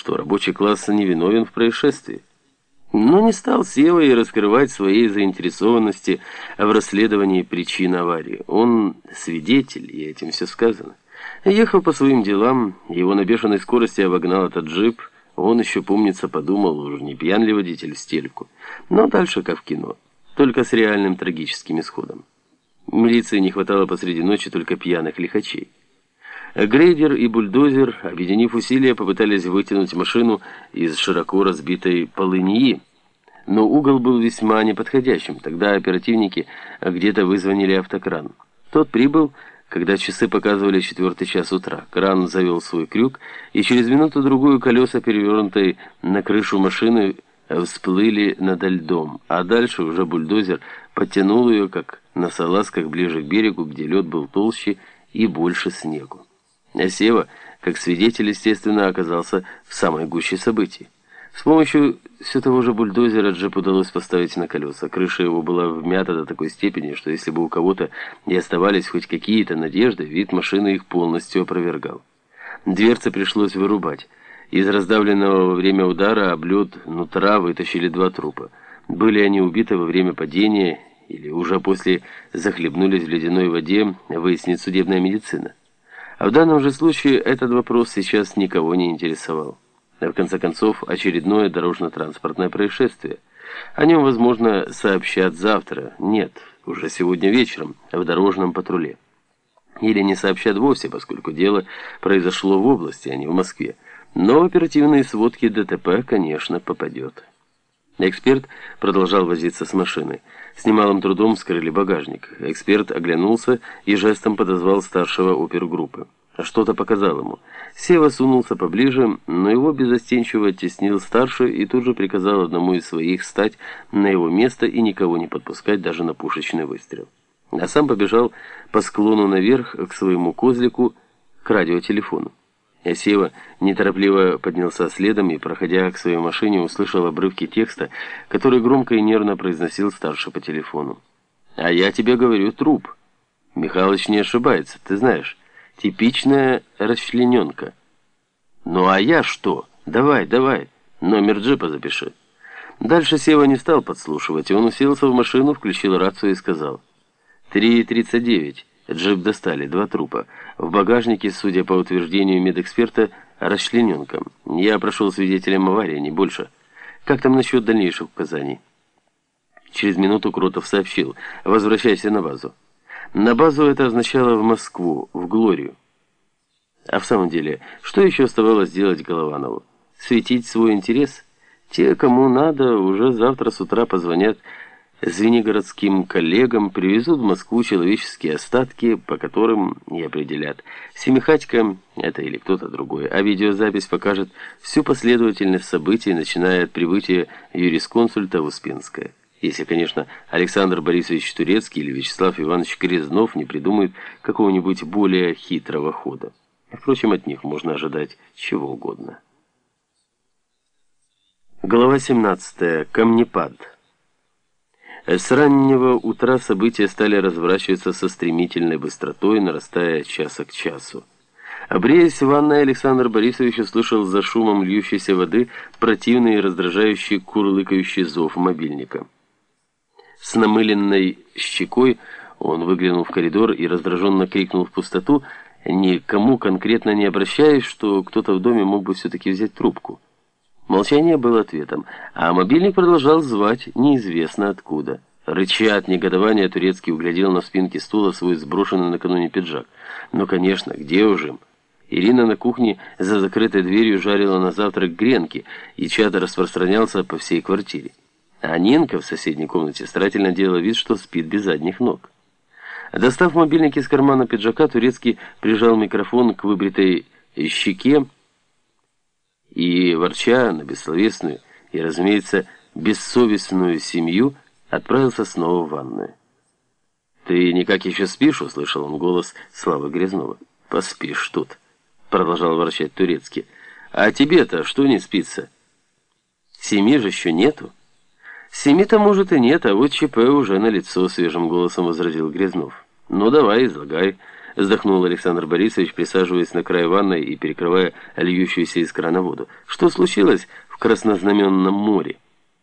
что рабочий класс не виновен в происшествии. Но не стал Сева и раскрывать своей заинтересованности в расследовании причин аварии. Он свидетель, и этим все сказано. Ехал по своим делам, его на бешеной скорости обогнал этот джип. Он еще, помнится, подумал, уже не пьян ли водитель в стельку. Но дальше как в кино, только с реальным трагическим исходом. Милиции не хватало посреди ночи только пьяных лихачей. Грейдер и бульдозер, объединив усилия, попытались вытянуть машину из широко разбитой полыньи, но угол был весьма неподходящим. Тогда оперативники где-то вызвонили автокран. Тот прибыл, когда часы показывали четвертый час утра. Кран завел свой крюк, и через минуту-другую колеса, перевернутые на крышу машины, всплыли над льдом, а дальше уже бульдозер подтянул ее, как на салазках ближе к берегу, где лед был толще и больше снегу. А Сева, как свидетель, естественно, оказался в самой гуще событий. С помощью все того же бульдозера джип удалось поставить на колеса. Крыша его была вмята до такой степени, что если бы у кого-то и оставались хоть какие-то надежды, вид машины их полностью опровергал. Дверцы пришлось вырубать. Из раздавленного во время удара облет нутра вытащили два трупа. Были они убиты во время падения или уже после захлебнулись в ледяной воде, выяснит судебная медицина. А в данном же случае этот вопрос сейчас никого не интересовал. В конце концов, очередное дорожно-транспортное происшествие. О нем, возможно, сообщат завтра. Нет, уже сегодня вечером, в дорожном патруле. Или не сообщат вовсе, поскольку дело произошло в области, а не в Москве. Но в оперативные сводки ДТП, конечно, попадет. Эксперт продолжал возиться с машиной. С немалым трудом вскрыли багажник. Эксперт оглянулся и жестом подозвал старшего опергруппы. Что-то показал ему. Сева сунулся поближе, но его безостенчиво оттеснил старший и тут же приказал одному из своих встать на его место и никого не подпускать даже на пушечный выстрел. А сам побежал по склону наверх к своему козлику, к радиотелефону. Сева неторопливо поднялся следом и, проходя к своей машине, услышал обрывки текста, который громко и нервно произносил старший по телефону. «А я тебе говорю, труп. Михалыч не ошибается, ты знаешь. Типичная расчлененка». «Ну а я что? Давай, давай, номер джипа запиши». Дальше Сева не стал подслушивать, и он уселся в машину, включил рацию и сказал «Три тридцать девять». Джип достали, два трупа. В багажнике, судя по утверждению медэксперта, расчлененка. Я прошел свидетелем аварии, не больше. Как там насчет дальнейших указаний? Через минуту Кротов сообщил. Возвращайся на базу. На базу это означало в Москву, в Глорию. А в самом деле, что еще оставалось делать Голованову? Светить свой интерес? Те, кому надо, уже завтра с утра позвонят звенигородским коллегам привезут в Москву человеческие остатки, по которым и определят, Семихатько это или кто-то другой, а видеозапись покажет всю последовательность событий, начиная от прибытия юрисконсульта в Успенское. Если, конечно, Александр Борисович Турецкий или Вячеслав Иванович Грязнов не придумают какого-нибудь более хитрого хода. Впрочем, от них можно ожидать чего угодно. Глава 17. Камнепад. С раннего утра события стали разворачиваться со стремительной быстротой, нарастая часа к часу. Обреясь в ванной, Александр Борисович услышал за шумом льющейся воды противный и раздражающий курлыкающий зов мобильника. С намыленной щекой он выглянул в коридор и раздраженно крикнул в пустоту, никому конкретно не обращаясь, что кто-то в доме мог бы все-таки взять трубку. Молчание было ответом, а мобильник продолжал звать неизвестно откуда. Рыча от негодования, Турецкий углядел на спинке стула свой сброшенный накануне пиджак. Ну, конечно, где уже им? Ирина на кухне за закрытой дверью жарила на завтрак гренки, и чат распространялся по всей квартире. А Нинка в соседней комнате старательно делала вид, что спит без задних ног. Достав мобильник из кармана пиджака, Турецкий прижал микрофон к выбритой щеке, и, ворча на бессловесную и, разумеется, бессовестную семью, отправился снова в ванную. «Ты никак еще спишь?» — услышал он голос Славы Грязнова. «Поспишь тут», — продолжал ворчать турецкий. «А тебе-то что не спится?» «Семьи же еще нету». «Семи-то, может, и нет, а вот ЧП уже на лицо свежим голосом возразил Грязнов. «Ну, давай, излагай». Вздохнул Александр Борисович, присаживаясь на край ванной и перекрывая льющуюся из крана воду. «Что случилось в Краснознаменном море?»